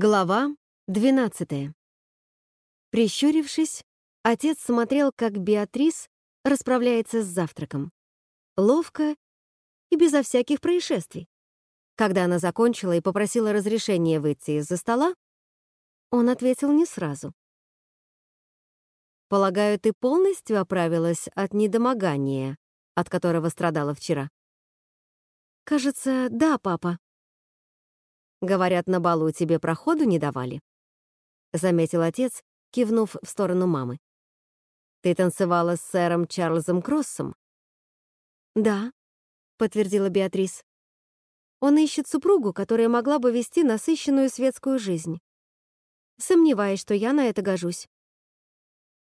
Глава 12. Прищурившись, отец смотрел, как Беатрис расправляется с завтраком. Ловко и безо всяких происшествий. Когда она закончила и попросила разрешения выйти из-за стола, он ответил не сразу. «Полагаю, ты полностью оправилась от недомогания, от которого страдала вчера?» «Кажется, да, папа», Говорят, на балу тебе проходу не давали. Заметил отец, кивнув в сторону мамы. Ты танцевала с сэром Чарльзом Кроссом? Да, подтвердила Беатрис. Он ищет супругу, которая могла бы вести насыщенную светскую жизнь. Сомневаюсь, что я на это гожусь.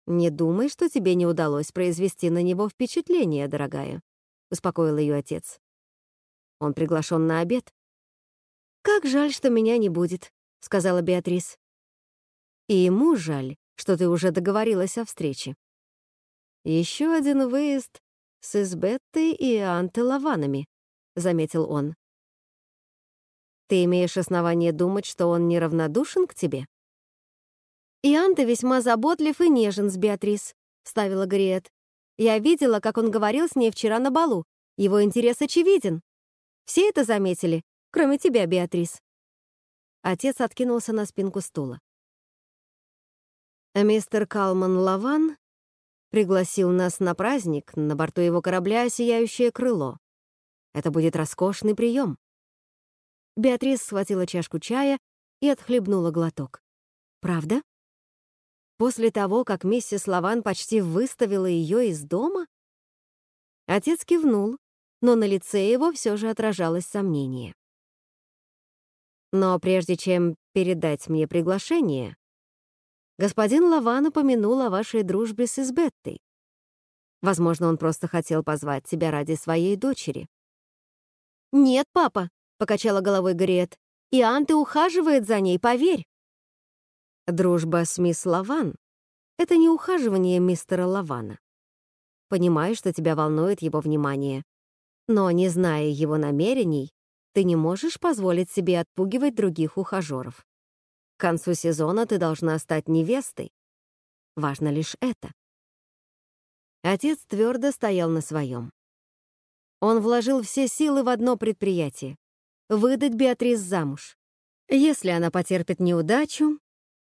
Не думай, что тебе не удалось произвести на него впечатление, дорогая, успокоил ее отец. Он приглашен на обед. «Как жаль, что меня не будет», — сказала Беатрис. «И ему жаль, что ты уже договорилась о встрече. Еще один выезд с Избеттой и Антелаванами», — заметил он. «Ты имеешь основание думать, что он неравнодушен к тебе?» «Ианта весьма заботлив и нежен с Беатрис», — вставила Гриет. «Я видела, как он говорил с ней вчера на балу. Его интерес очевиден. Все это заметили, Кроме тебя, Беатрис». Отец откинулся на спинку стула. Мистер Калман Лаван пригласил нас на праздник, на борту его корабля «Сияющее крыло». Это будет роскошный прием. Беатрис схватила чашку чая и отхлебнула глоток. «Правда?» После того, как миссис Лаван почти выставила ее из дома? Отец кивнул, но на лице его все же отражалось сомнение. Но прежде чем передать мне приглашение, господин Лаван упомянул о вашей дружбе с Избеттой. Возможно, он просто хотел позвать тебя ради своей дочери. «Нет, папа», — покачала головой Грет. «Иоанн, ты ухаживает за ней, поверь». Дружба с мисс Лаван — это не ухаживание мистера Лавана. Понимаю, что тебя волнует его внимание, но, не зная его намерений, ты не можешь позволить себе отпугивать других ухажеров. К концу сезона ты должна стать невестой. Важно лишь это. Отец твердо стоял на своем. Он вложил все силы в одно предприятие — выдать Беатрис замуж. Если она потерпит неудачу,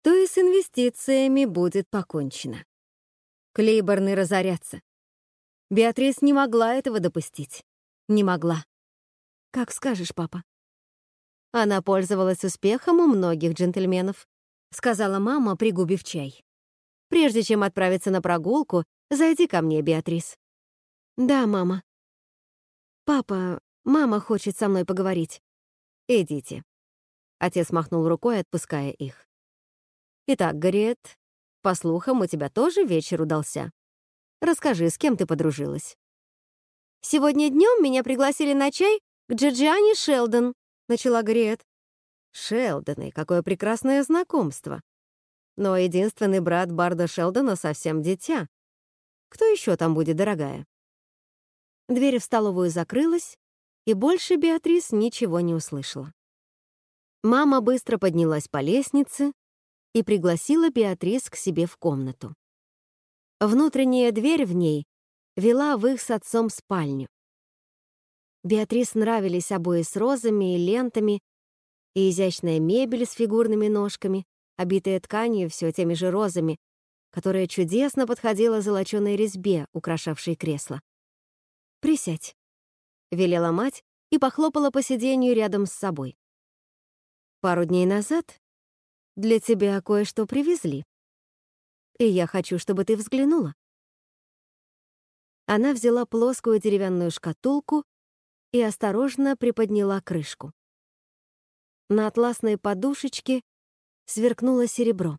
то и с инвестициями будет покончено. Клейборны разорятся. Беатрис не могла этого допустить. Не могла. «Как скажешь, папа». Она пользовалась успехом у многих джентльменов, сказала мама, пригубив чай. Прежде чем отправиться на прогулку, зайди ко мне, Беатрис. Да, мама. Папа, мама хочет со мной поговорить. Идите. Отец махнул рукой, отпуская их. Итак, Гарриет, по слухам, у тебя тоже вечер удался. Расскажи, с кем ты подружилась? Сегодня днем меня пригласили на чай «К Джорджиане Шелдон», — начала Гриет. «Шелдоны, какое прекрасное знакомство. Но единственный брат Барда Шелдона совсем дитя. Кто еще там будет, дорогая?» Дверь в столовую закрылась, и больше Беатрис ничего не услышала. Мама быстро поднялась по лестнице и пригласила Беатрис к себе в комнату. Внутренняя дверь в ней вела в их с отцом спальню. Беатрис нравились обои с розами и лентами, и изящная мебель с фигурными ножками, обитая тканью все теми же розами, которая чудесно подходила золоченой резьбе, украшавшей кресло. «Присядь», — велела мать и похлопала по сиденью рядом с собой. «Пару дней назад для тебя кое-что привезли, и я хочу, чтобы ты взглянула». Она взяла плоскую деревянную шкатулку и осторожно приподняла крышку. На атласной подушечке сверкнуло серебро.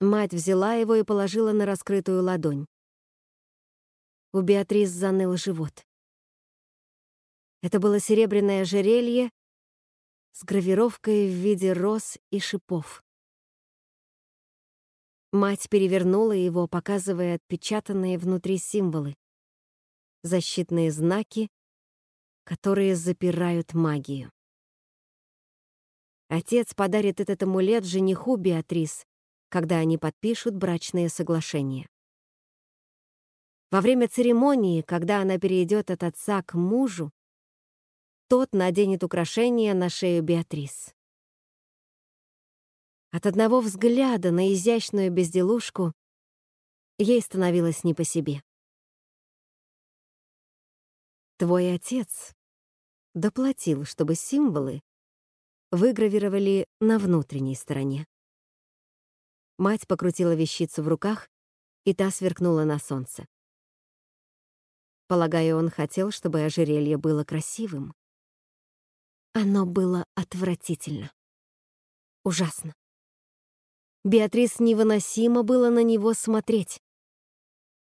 Мать взяла его и положила на раскрытую ладонь. У Беатрис заныл живот. Это было серебряное ожерелье с гравировкой в виде роз и шипов. Мать перевернула его, показывая отпечатанные внутри символы. Защитные знаки которые запирают магию. Отец подарит этот амулет жениху Беатрис, когда они подпишут брачные соглашения. Во время церемонии, когда она перейдет от отца к мужу, тот наденет украшение на шею Беатрис. От одного взгляда на изящную безделушку ей становилось не по себе. Твой отец доплатил, чтобы символы выгравировали на внутренней стороне. Мать покрутила вещицу в руках, и та сверкнула на солнце. Полагаю, он хотел, чтобы ожерелье было красивым. Оно было отвратительно. Ужасно. Беатрис невыносимо было на него смотреть.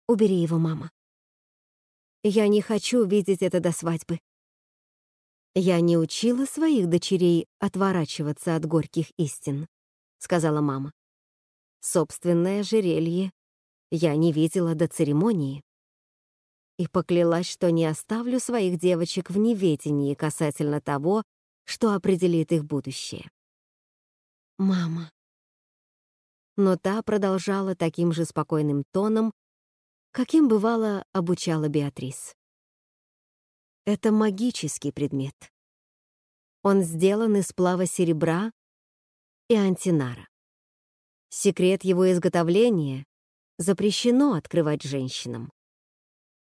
Убери его, мама. Я не хочу видеть это до свадьбы. Я не учила своих дочерей отворачиваться от горьких истин, сказала мама. Собственное жерелье я не видела до церемонии и поклялась, что не оставлю своих девочек в неведении касательно того, что определит их будущее. «Мама». Но та продолжала таким же спокойным тоном, каким бывало обучала Беатрис. Это магический предмет. Он сделан из сплава серебра и антинара. Секрет его изготовления запрещено открывать женщинам.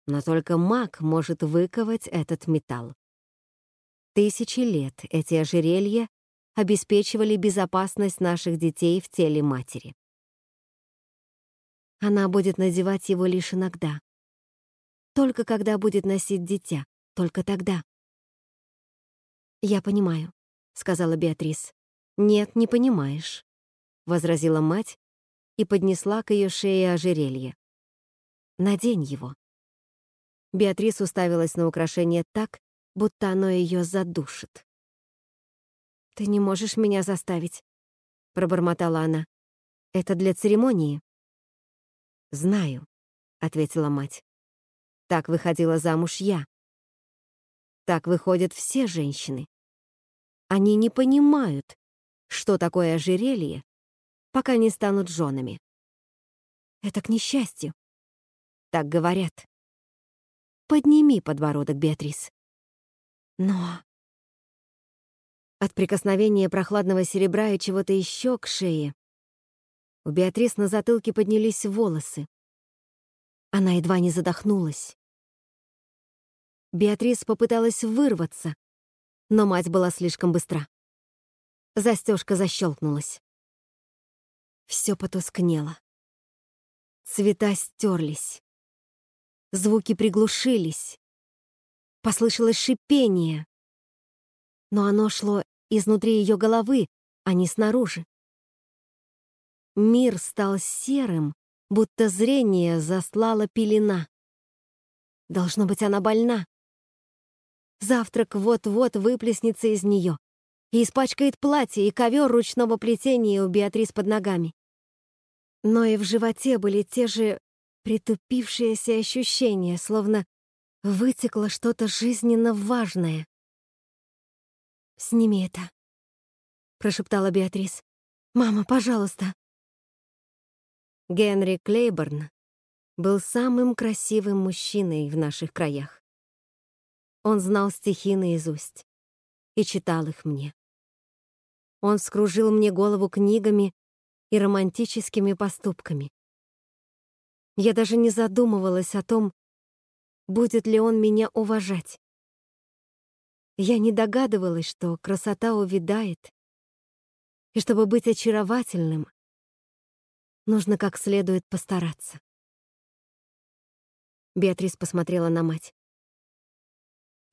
Но только маг может выковать этот металл. Тысячи лет эти ожерелья обеспечивали безопасность наших детей в теле матери. Она будет надевать его лишь иногда. Только когда будет носить дитя, только тогда. «Я понимаю», — сказала Беатрис. «Нет, не понимаешь», — возразила мать и поднесла к ее шее ожерелье. «Надень его». Беатрис уставилась на украшение так, будто оно ее задушит. «Ты не можешь меня заставить», — пробормотала она. «Это для церемонии». «Знаю», — ответила мать. «Так выходила замуж я. Так выходят все женщины. Они не понимают, что такое ожерелье, пока не станут женами. Это к несчастью. Так говорят. Подними подбородок, Беатрис. Но... От прикосновения прохладного серебра и чего-то еще к шее у Беатрис на затылке поднялись волосы. Она едва не задохнулась. Беатрис попыталась вырваться, но мать была слишком быстра. Застежка защелкнулась. Все потускнело. Цвета стерлись. Звуки приглушились. Послышалось шипение. Но оно шло изнутри ее головы, а не снаружи. Мир стал серым, будто зрение заслала пелена. Должно быть, она больна. Завтрак вот-вот выплеснется из нее и испачкает платье и ковер ручного плетения у Беатрис под ногами. Но и в животе были те же притупившиеся ощущения, словно вытекло что-то жизненно важное. «Сними это», — прошептала Беатрис. «Мама, пожалуйста». Генри Клейборн был самым красивым мужчиной в наших краях. Он знал стихи наизусть и читал их мне. Он вскружил мне голову книгами и романтическими поступками. Я даже не задумывалась о том, будет ли он меня уважать. Я не догадывалась, что красота увядает, и чтобы быть очаровательным, нужно как следует постараться. Беатрис посмотрела на мать.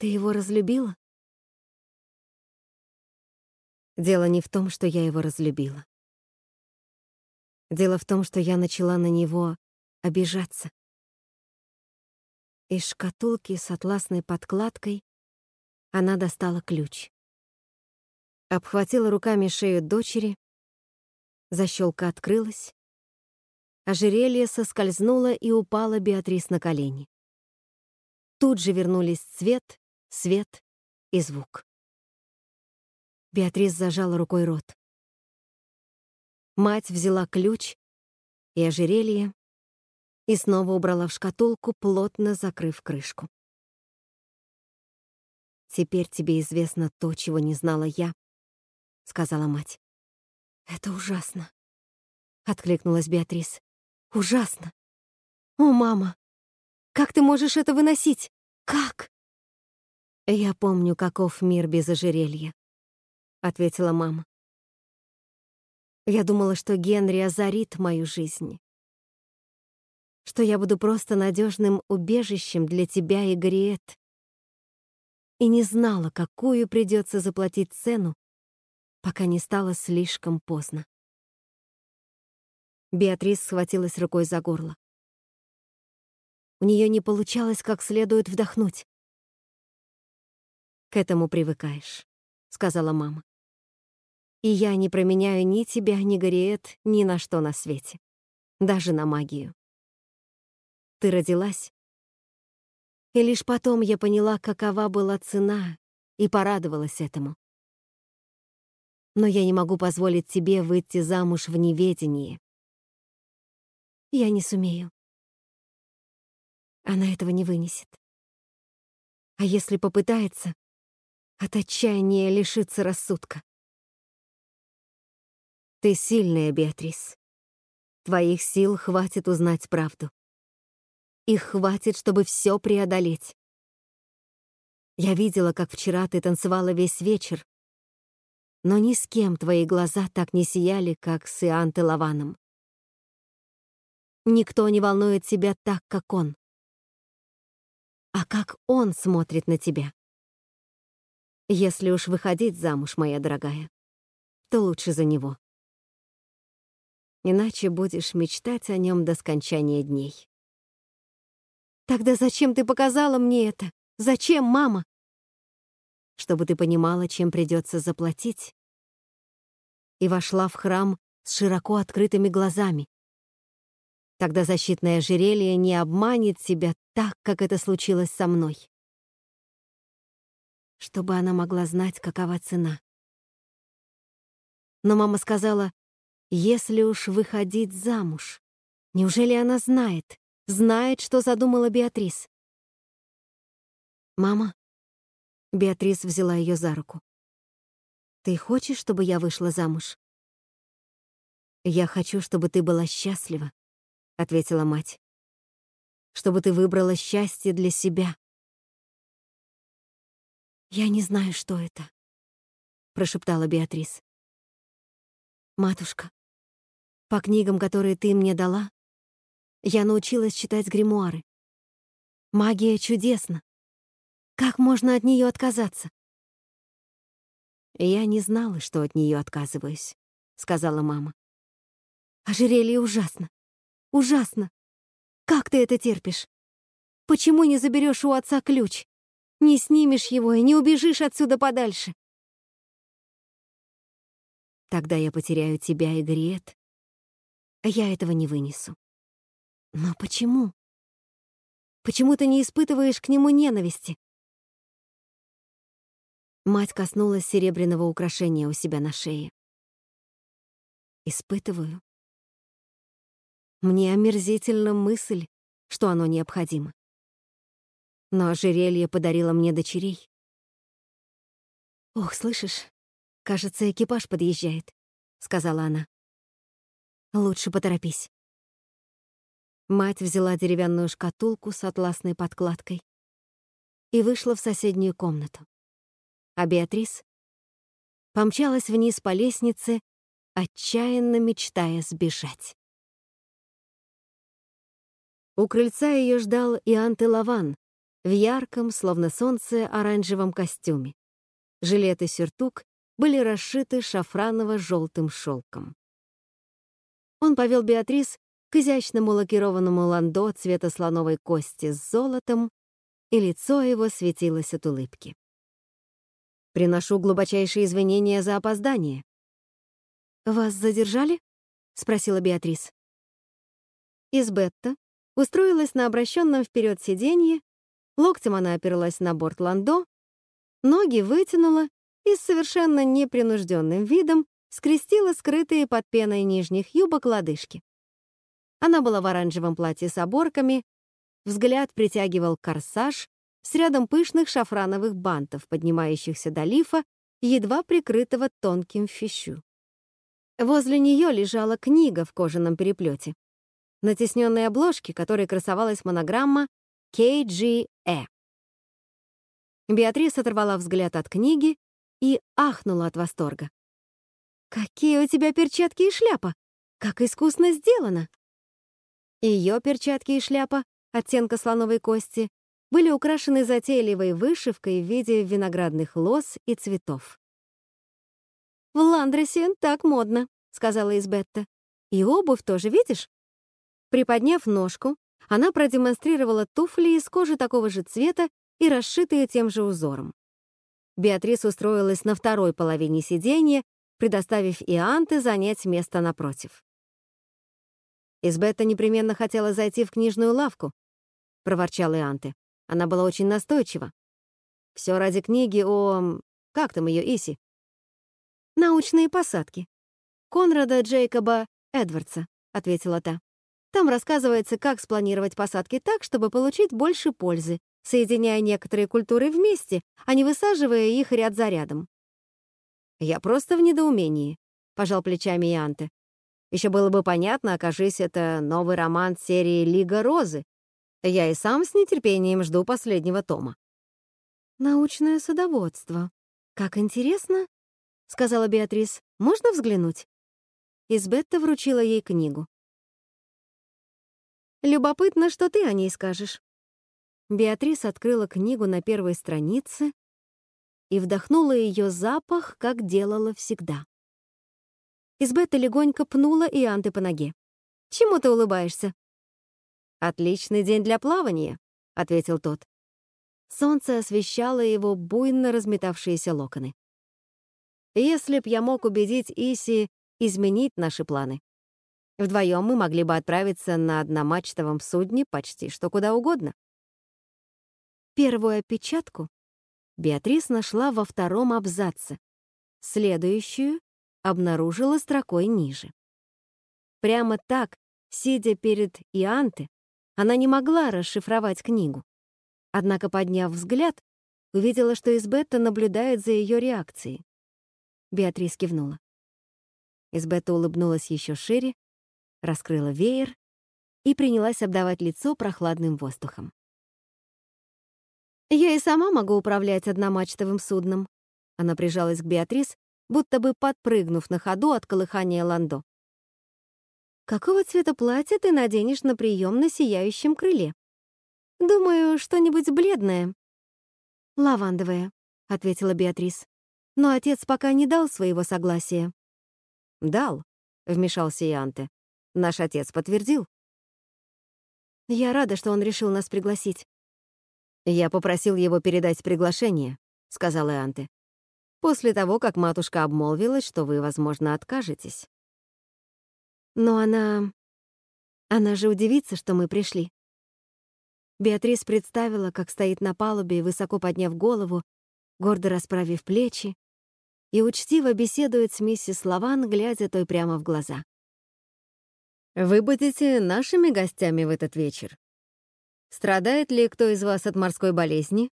«Ты его разлюбила?» Дело не в том, что я его разлюбила. Дело в том, что я начала на него обижаться. Из шкатулки с атласной подкладкой она достала ключ. Обхватила руками шею дочери, защелка открылась, ожерелье соскользнуло и упало Беатрис на колени. Тут же вернулись цвет, свет и звук. Беатрис зажала рукой рот. Мать взяла ключ и ожерелье и снова убрала в шкатулку, плотно закрыв крышку. «Теперь тебе известно то, чего не знала я», — сказала мать. «Это ужасно», — откликнулась Беатрис. «Ужасно! О, мама, как ты можешь это выносить? Как?» «Я помню, каков мир без ожерелья», — ответила мама. «Я думала, что Генри озарит мою жизнь, что я буду просто надежным убежищем для тебя и Гриет. И не знала, какую придется заплатить цену, пока не стало слишком поздно. Беатрис схватилась рукой за горло. У нее не получалось как следует вдохнуть. «К этому привыкаешь», — сказала мама. «И я не променяю ни тебя, ни Гориет, ни на что на свете. Даже на магию ты родилась. И лишь потом я поняла, какова была цена, и порадовалась этому. Но я не могу позволить тебе выйти замуж в неведении. Я не сумею. Она этого не вынесет. А если попытается, от отчаяния лишится рассудка. Ты сильная, Беатрис. Твоих сил хватит узнать правду. Их хватит, чтобы все преодолеть. Я видела, как вчера ты танцевала весь вечер, но ни с кем твои глаза так не сияли, как с Ианте Лаваном. Никто не волнует тебя так, как он. А как он смотрит на тебя? Если уж выходить замуж, моя дорогая, то лучше за него. Иначе будешь мечтать о нем до скончания дней. Тогда зачем ты показала мне это? Зачем, мама? Чтобы ты понимала, чем придется заплатить. И вошла в храм с широко открытыми глазами. Тогда защитное ожерелье не обманет тебя так, как это случилось со мной. Чтобы она могла знать, какова цена. Но мама сказала, если уж выходить замуж, неужели она знает, знает, что задумала Беатрис. «Мама?» Беатрис взяла ее за руку. «Ты хочешь, чтобы я вышла замуж?» «Я хочу, чтобы ты была счастлива», — ответила мать. «Чтобы ты выбрала счастье для себя». «Я не знаю, что это», — прошептала Беатрис. «Матушка, по книгам, которые ты мне дала, я научилась читать гримуары. Магия чудесна. Как можно от нее отказаться? Я не знала, что от нее отказываюсь, сказала мама. Ожерелье ужасно. Ужасно. Как ты это терпишь? Почему не заберешь у отца ключ? Не снимешь его и не убежишь отсюда подальше? Тогда я потеряю тебя и Гриет. А я этого не вынесу. Но почему? Почему ты не испытываешь к нему ненависти? Мать коснулась серебряного украшения у себя на шее. Испытываю. Мне омерзительна мысль, что оно необходимо. Но ожерелье подарило мне дочерей. «Ох, слышишь, кажется, экипаж подъезжает», — сказала она. «Лучше поторопись». Мать взяла деревянную шкатулку с атласной подкладкой и вышла в соседнюю комнату. А Беатрис помчалась вниз по лестнице, отчаянно мечтая сбежать. У крыльца ее ждал Ианте Лаван в ярком, словно солнце, оранжевом костюме. Жилет и сюртук были расшиты шафраново-желтым шелком. Он повел Беатрис к изящному лакированному ландо цвета слоновой кости с золотом, и лицо его светилось от улыбки. «Приношу глубочайшие извинения за опоздание». «Вас задержали?» — спросила Беатрис. Избетта устроилась на обращенном вперед сиденье, локтем она оперлась на борт ландо, ноги вытянула и с совершенно непринужденным видом скрестила скрытые под пеной нижних юбок лодыжки. Она была в оранжевом платье с оборками, взгляд притягивал корсаж с рядом пышных шафрановых бантов, поднимающихся до лифа, едва прикрытого тонким фищу. Возле нее лежала книга в кожаном переплете. На тесненной обложке, которой красовалась монограмма KGE. Беатрис оторвала взгляд от книги и ахнула от восторга. «Какие у тебя перчатки и шляпа! Как искусно сделано!» Ее перчатки и шляпа оттенка слоновой кости были украшены затейливой вышивкой в виде виноградных лоз и цветов. «В Ландресе так модно», — сказала Избетта. «И обувь тоже, видишь?» Приподняв ножку, она продемонстрировала туфли из кожи такого же цвета и расшитые тем же узором. Беатрис устроилась на второй половине сиденья, предоставив Ианте занять место напротив. Избетта непременно хотела зайти в книжную лавку, — проворчал Ианте. Она была очень настойчива. Все ради книги о... Как там ее Иси? «Научные посадки». «Конрада Джейкоба Эдвардса», — ответила та. «Там рассказывается, как спланировать посадки так, чтобы получить больше пользы, соединяя некоторые культуры вместе, а не высаживая их ряд за рядом». «Я просто в недоумении», — пожал плечами Ианте. Еще было бы понятно, окажись это новый роман серии «Лига Розы», я и сам с нетерпением жду последнего тома. «Научное садоводство. Как интересно!» — сказала Беатрис. «Можно взглянуть?» Избетта вручила ей книгу. «Любопытно, что ты о ней скажешь». Беатрис открыла книгу на первой странице и вдохнула ее запах, как делала всегда. Избетта легонько пнула Ианты по ноге. «Чему ты улыбаешься?» «Отличный день для плавания», — ответил тот. Солнце освещало его буйно разметавшиеся локоны. «Если б я мог убедить Иси изменить наши планы, вдвоем мы могли бы отправиться на одномачтовом судне почти что куда угодно». Первую опечатку Беатрис нашла во втором абзаце. Следующую обнаружила строкой ниже. Прямо так, сидя перед Ианте, она не могла расшифровать книгу. Однако, подняв взгляд, увидела, что Избетта наблюдает за ее реакцией. Беатрис кивнула. Избетта улыбнулась еще шире, раскрыла веер и принялась обдавать лицо прохладным воздухом. «Я и сама могу управлять одномачтовым судном», она прижалась к Беатрис, будто бы подпрыгнув на ходу от колыхания ландо. Какого цвета платье ты наденешь на прием на сияющем крыле? Думаю, что-нибудь бледное. Лавандовое, ответила Беатрис. Но отец пока не дал своего согласия. Дал, вмешался Янте. Наш отец подтвердил. Я рада, что он решил нас пригласить. Я попросил его передать приглашение, сказал Ианте. После того, как матушка обмолвилась, что вы, возможно, откажетесь. Но она... Она же удивится, что мы пришли. Беатрис представила, как стоит на палубе, высоко подняв голову, гордо расправив плечи, и учтиво беседует с миссис Лаван, глядя той прямо в глаза. «Вы будете нашими гостями в этот вечер. Страдает ли кто из вас от морской болезни?»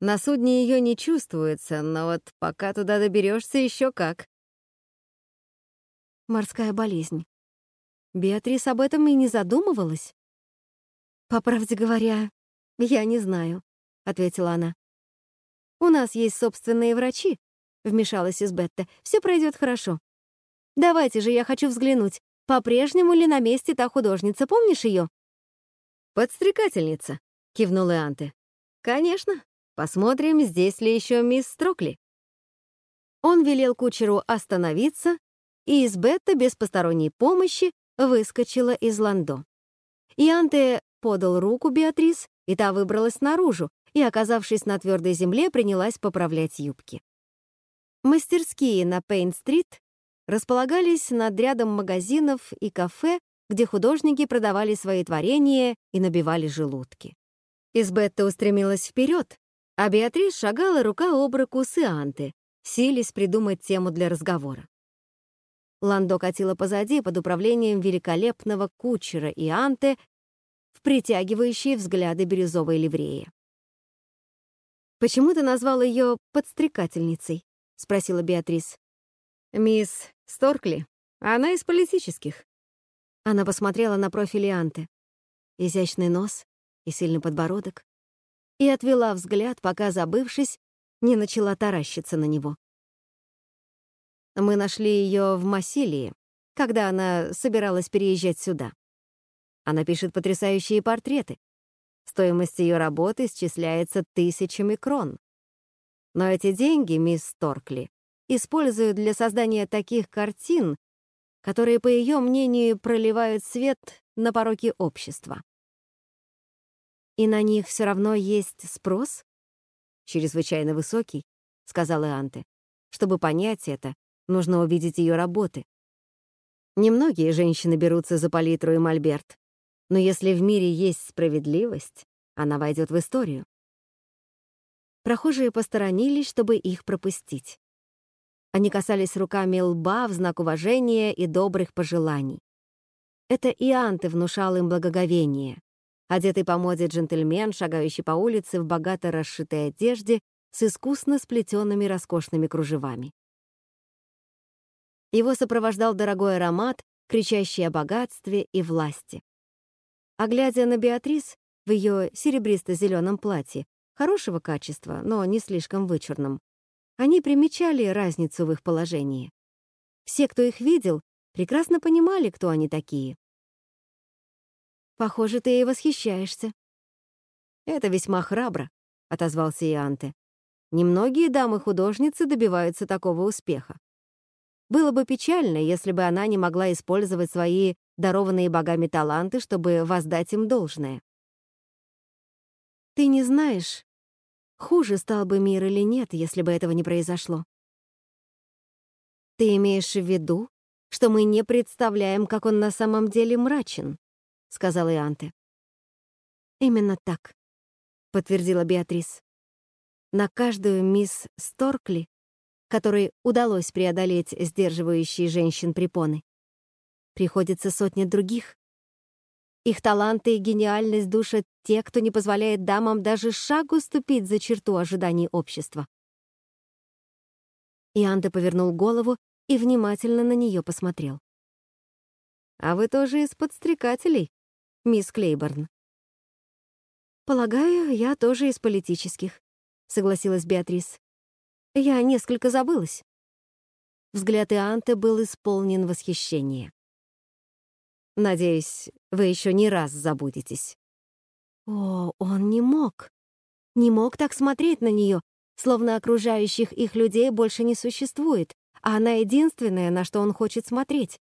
На судне ее не чувствуется, но вот пока туда доберешься, еще как. Морская болезнь. Беатрис об этом и не задумывалась. «По правде говоря, я не знаю», — ответила она. «У нас есть собственные врачи», — вмешалась Избетта. «Все пройдет хорошо. Давайте же, я хочу взглянуть, по-прежнему ли на месте та художница, помнишь ее?» «Подстрекательница», — кивнул Ианте. «Конечно. Посмотрим, здесь ли еще мисс Строкли». Он велел кучеру остановиться и из Бетта без посторонней помощи выскочила из ландо. Ианте подал руку Беатрис, и та выбралась наружу и, оказавшись на твердой земле, принялась поправлять юбки. Мастерские на Пейн-стрит располагались над рядом магазинов и кафе, где художники продавали свои творения и набивали желудки. Избетта устремилась вперед, А Беатрис шагала рука об руку с Ианты, сились придумать тему для разговора. Ландо катила позади под управлением великолепного кучера Ианте в притягивающие взгляды бирюзовой ливреи. «Почему ты назвал ее подстрекательницей?» — спросила Беатрис. «Мисс Сторкли. Она из политических». Она посмотрела на профиль Ианте. Изящный нос и сильный подбородок. И отвела взгляд, пока, забывшись, не начала таращиться на него. Мы нашли ее в Массилии, когда она собиралась переезжать сюда. Она пишет потрясающие портреты. Стоимость ее работы исчисляется тысячами крон. Но эти деньги, мисс Торкли, используют для создания таких картин, которые, по ее мнению, проливают свет на пороки общества. И на них все равно есть спрос? Чрезвычайно высокий, сказал Ианте. Чтобы понять это, нужно увидеть ее работы. Немногие женщины берутся за палитру и мольберт, но если в мире есть справедливость, она войдет в историю. Прохожие посторонились, чтобы их пропустить. Они касались руками лба в знак уважения и добрых пожеланий. Это Ианты внушал им благоговение. Одетый по моде джентльмен, шагающий по улице в богато расшитой одежде с искусно сплетенными роскошными кружевами. Его сопровождал дорогой аромат, кричащий о богатстве и власти. А глядя на Беатрис в ее серебристо-зеленом платье, хорошего качества, но не слишком вычурном, они примечали разницу в их положении. Все, кто их видел, прекрасно понимали, кто они такие. «Похоже, ты ей восхищаешься». «Это весьма храбро», — отозвался Ианте. «Немногие дамы-художницы добиваются такого успеха. Было бы печально, если бы она не могла использовать свои дарованные богами таланты, чтобы воздать им должное. Ты не знаешь, хуже стал бы мир или нет, если бы этого не произошло. Ты имеешь в виду, что мы не представляем, как он на самом деле мрачен, сказал Ианте. Именно так, подтвердила Беатрис. На каждую мисс Сторкли, которой удалось преодолеть сдерживающие женщин препоны, приходится сотня других. Их таланты и гениальность душат те, кто не позволяет дамам даже шагу ступить за черту ожиданий общества. Ианте повернул голову и внимательно на нее посмотрел. «А вы тоже из подстрекателей, мисс Клейборн?» «Полагаю, я тоже из политических», — согласилась Беатрис. «Я несколько забылась». Взгляд Ианте был исполнен восхищения. Надеюсь, вы еще не раз забудетесь». О, он не мог. Не мог так смотреть на нее, словно окружающих их людей больше не существует, а она единственная, на что он хочет смотреть.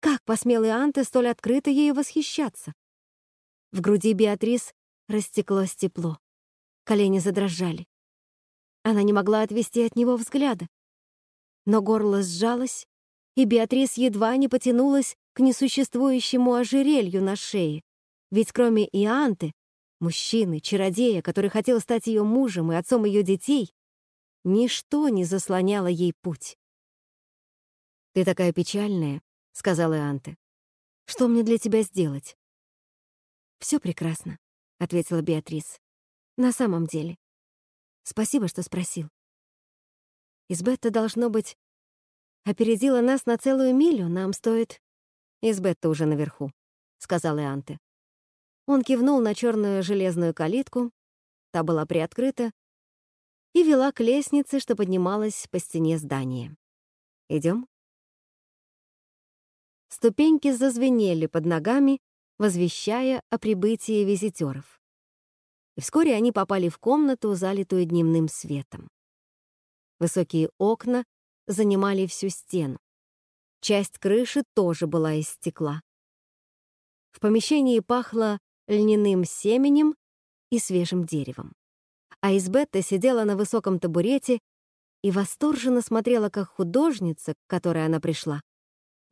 Как посмел Ианте столь открыто ею восхищаться? В груди Беатрис растеклось тепло. Колени задрожали. Она не могла отвести от него взгляда. Но горло сжалось, и Беатрис едва не потянулась к несуществующему ожерелью на шее. Ведь кроме Ианты, мужчины, чародея, который хотел стать ее мужем и отцом ее детей, ничто не заслоняло ей путь. «Ты такая печальная», — сказала Ианте. «Что мне для тебя сделать?» «Все прекрасно», — ответила Беатрис. «На самом деле. Спасибо, что спросил. Избетта, должно быть, опередила нас на целую милю, нам стоит «Избетта уже наверху», — сказал Ианте. Он кивнул на черную железную калитку, та была приоткрыта, и вела к лестнице, что поднималась по стене здания. Идем? Ступеньки зазвенели под ногами, возвещая о прибытии визитеров. И вскоре они попали в комнату, залитую дневным светом. Высокие окна занимали всю стену. Часть крыши тоже была из стекла. В помещении пахло льняным семенем и свежим деревом. А Избетта сидела на высоком табурете и восторженно смотрела, как художница, к которой она пришла,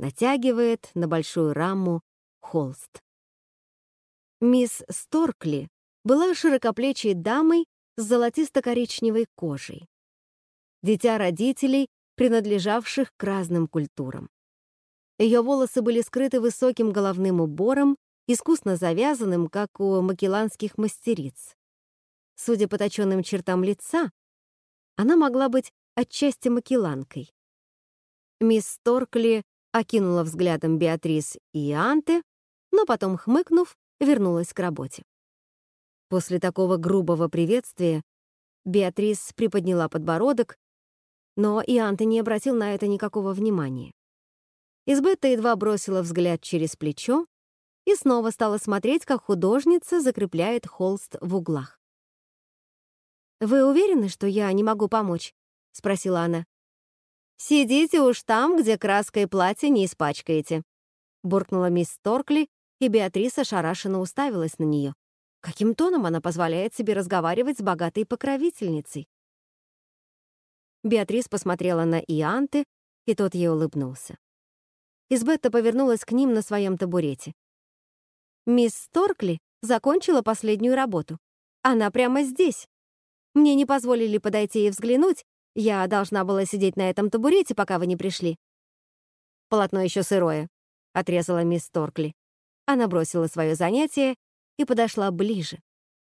натягивает на большую раму холст. Мисс Сторкли была широкоплечей дамой с золотисто-коричневой кожей. Дитя родителей, принадлежавших к разным культурам. Ее волосы были скрыты высоким головным убором, искусно завязанным, как у макеланских мастериц. Судя по точенным чертам лица, она могла быть отчасти макеланкой. Мисс Торкли окинула взглядом Беатрис и Анте, но потом, хмыкнув, вернулась к работе. После такого грубого приветствия Беатрис приподняла подбородок, но и Анте не обратил на это никакого внимания. Избетта едва бросила взгляд через плечо и снова стала смотреть, как художница закрепляет холст в углах. «Вы уверены, что я не могу помочь?» — спросила она. «Сидите уж там, где краской платье не испачкаете», — буркнула мисс Торкли, и Беатриса шарашенно уставилась на нее. Каким тоном она позволяет себе разговаривать с богатой покровительницей? Беатрис посмотрела на Ианты, и тот ей улыбнулся. Избетта повернулась к ним на своем табурете. «Мисс Сторкли закончила последнюю работу. Она прямо здесь. Мне не позволили подойти и взглянуть. Я должна была сидеть на этом табурете, пока вы не пришли». «Полотно еще сырое», — отрезала мисс Сторкли. Она бросила свое занятие и подошла ближе.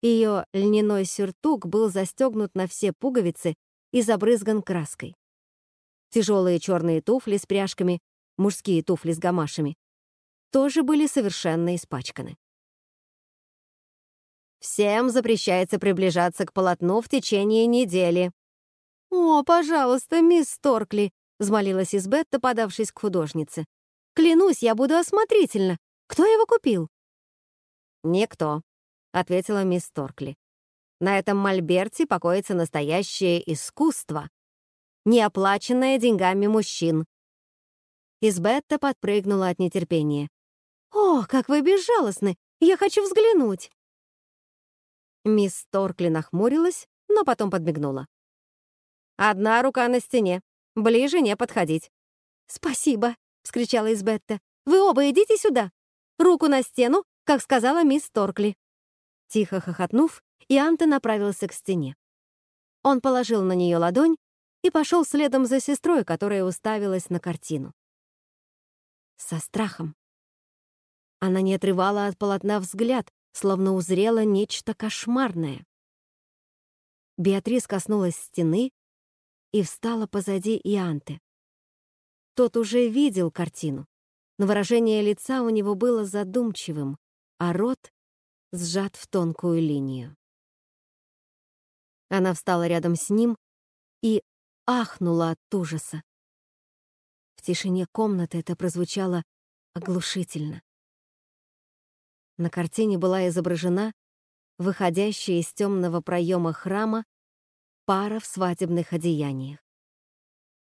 Ее льняной сюртук был застегнут на все пуговицы и забрызган краской. Тяжелые черные туфли с пряжками, мужские туфли с гамашами, тоже были совершенно испачканы. «Всем запрещается приближаться к полотну в течение недели». «О, пожалуйста, мисс Торкли», — взмолилась Избетта, подавшись к художнице. «Клянусь, я буду осмотрительна. Кто его купил?» «Никто», — ответила мисс Торкли. «На этом мольберте покоится настоящее искусство, не оплаченное деньгами мужчин». Избетта подпрыгнула от нетерпения. «О, как вы безжалостны! Я хочу взглянуть!» Мисс Торкли нахмурилась, но потом подмигнула. «Одна рука на стене. Ближе не подходить». «Спасибо!» — вскричала Избетта. «Вы оба идите сюда! Руку на стену, как сказала мисс Торкли». Тихо хохотнув, Ианте направился к стене. Он положил на нее ладонь и пошел следом за сестрой, которая уставилась на картину. Со страхом. Она не отрывала от полотна взгляд, словно узрела нечто кошмарное. Беатрис коснулась стены и встала позади Ианте. Тот уже видел картину, но выражение лица у него было задумчивым, а рот сжат в тонкую линию. Она встала рядом с ним и ахнула от ужаса. Тишине комнаты это прозвучало оглушительно. На картине была изображена выходящая из темного проема храма пара в свадебных одеяниях.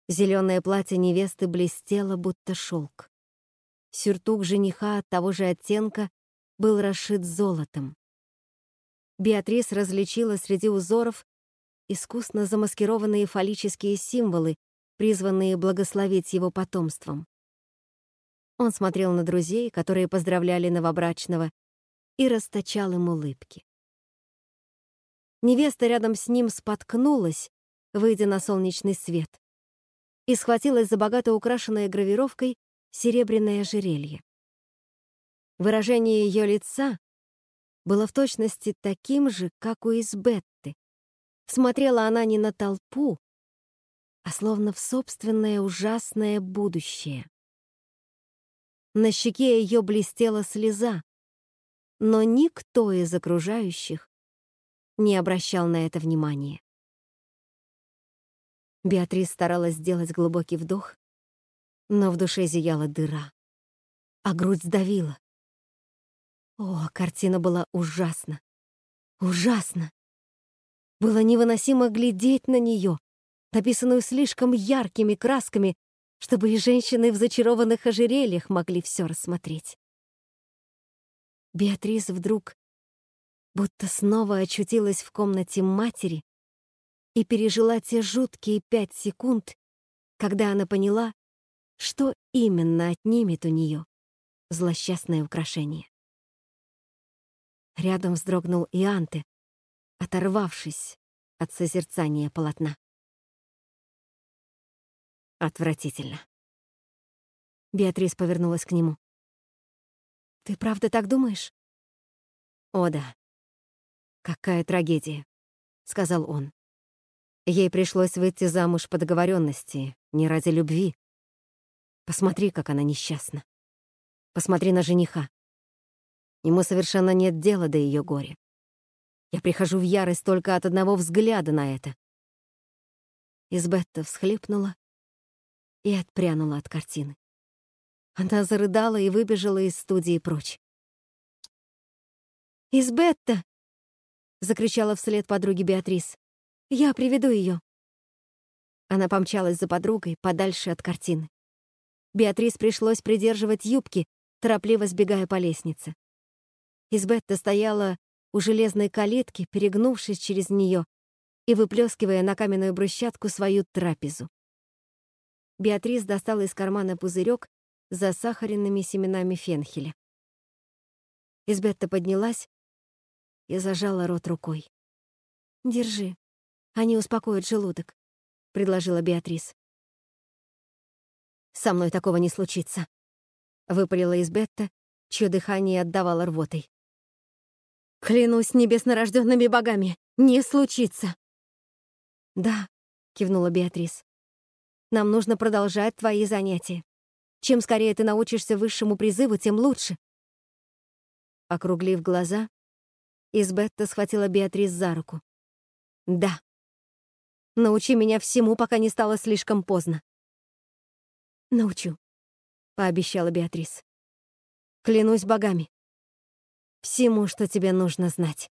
Зеленое платье невесты блестело, будто шелк. Сюртук жениха от того же оттенка был расшит золотом. Беатрис различила среди узоров искусно замаскированные фаллические символы, призванные благословить его потомством. Он смотрел на друзей, которые поздравляли новобрачного, и расточал им улыбки. Невеста рядом с ним споткнулась, выйдя на солнечный свет, и схватилась за богато украшенное гравировкой серебряное ожерелье. Выражение ее лица было в точности таким же, как у Избетты. Смотрела она не на толпу, а словно в собственное ужасное будущее. На щеке ее блестела слеза, но никто из окружающих не обращал на это внимания. Беатрис старалась сделать глубокий вдох, но в душе зияла дыра, а грудь сдавила. О, картина была ужасна. Ужасно. Было невыносимо глядеть на нее, написанную слишком яркими красками, чтобы и женщины в зачарованных ожерельях могли все рассмотреть. Беатрис вдруг будто снова очутилась в комнате матери и пережила те жуткие пять секунд, когда она поняла, что именно отнимет у нее злосчастное украшение. Рядом вздрогнул и Анте, оторвавшись от созерцания полотна. Отвратительно. Беатрис повернулась к нему. «Ты правда так думаешь?» «О да. Какая трагедия», — сказал он. Ей пришлось выйти замуж по договоренности, не ради любви. Посмотри, как она несчастна. Посмотри на жениха. Ему совершенно нет дела до ее горя. Я прихожу в ярость только от одного взгляда на это. Избетта всхлипнула и отпрянула от картины. Она зарыдала и выбежала из студии прочь. «Избетта!» — закричала вслед подруге Беатрис. «Я приведу ее». Она помчалась за подругой подальше от картины. Беатрис пришлось придерживать юбки, торопливо сбегая по лестнице. Избетта стояла у железной калитки, перегнувшись через нее и выплескивая на каменную брусчатку свою трапезу. Беатрис достала из кармана пузырек с засахаренными семенами фенхеля. Избетта поднялась и зажала рот рукой. «Держи, они успокоят желудок», — предложила Беатрис. «Со мной такого не случится», — выпалила Избетта, чье дыхание отдавало рвотой. «Клянусь небеснорожденными богами, не случится!» «Да», — кивнула Беатрис. «Нам нужно продолжать твои занятия. Чем скорее ты научишься высшему призыву, тем лучше». Округлив глаза, Избетта схватила Беатрис за руку. «Да. Научи меня всему, пока не стало слишком поздно». «Научу», — пообещала Беатрис. «Клянусь богами. Всему, что тебе нужно знать».